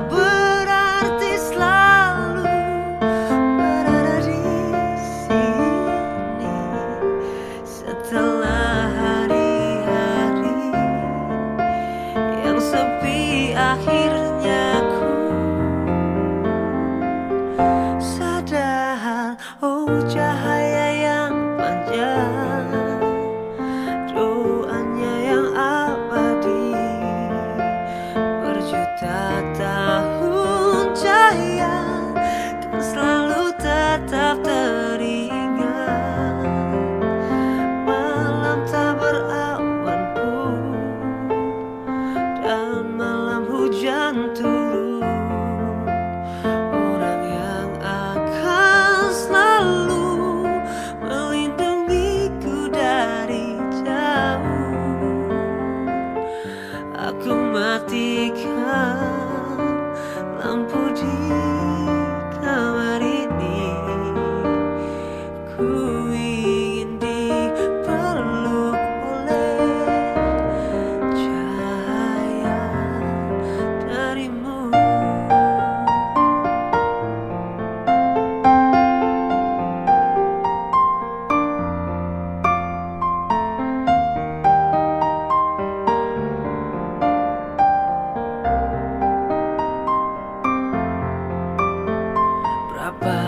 berarti selalu berada di sini setelah hari-hari yang sepi akhir.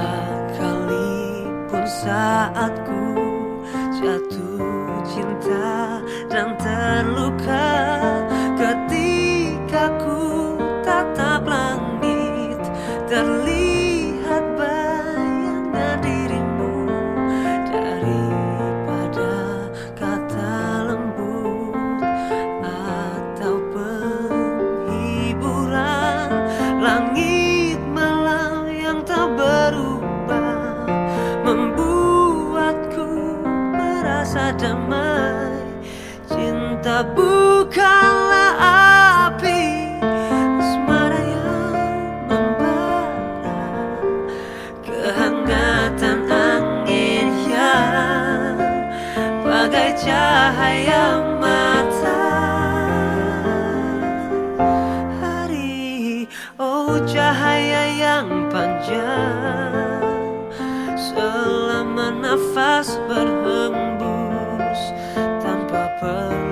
sekalipun saat ku jatuh cinta dan terluka ketika ku tatap langit terlihat bahagia Bukanlah api Suara yang membara Kehangatan angin yang Bagai cahaya mata. Hari Oh cahaya yang panjang Selama nafas berhembus Tanpa perlu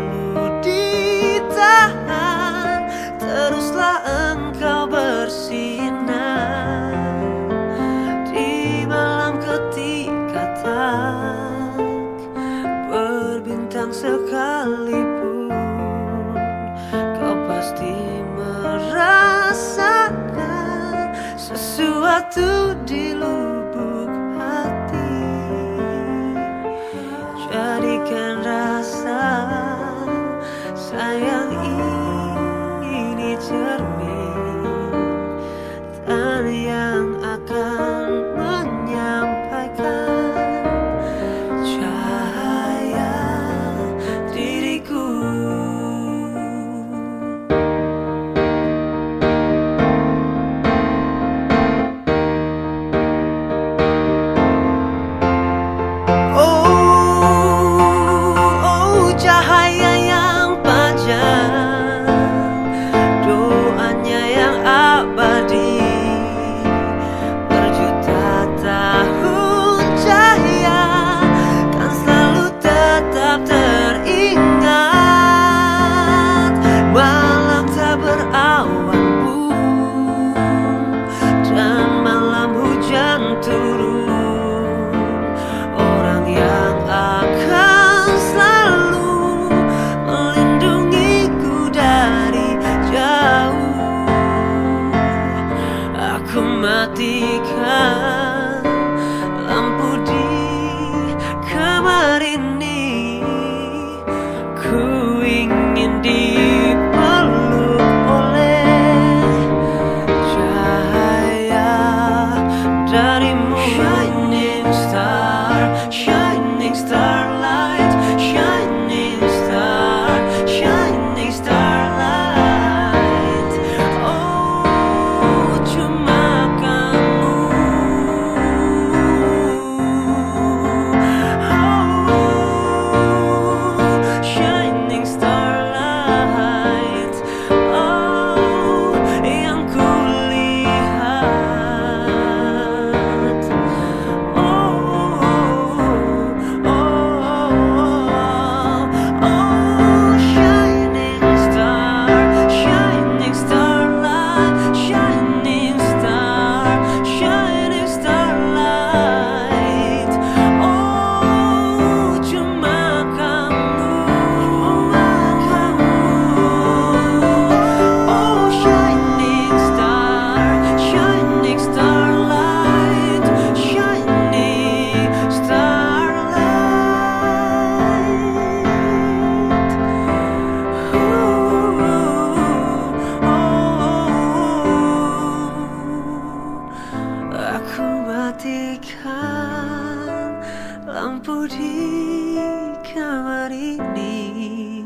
matikan di kamar ini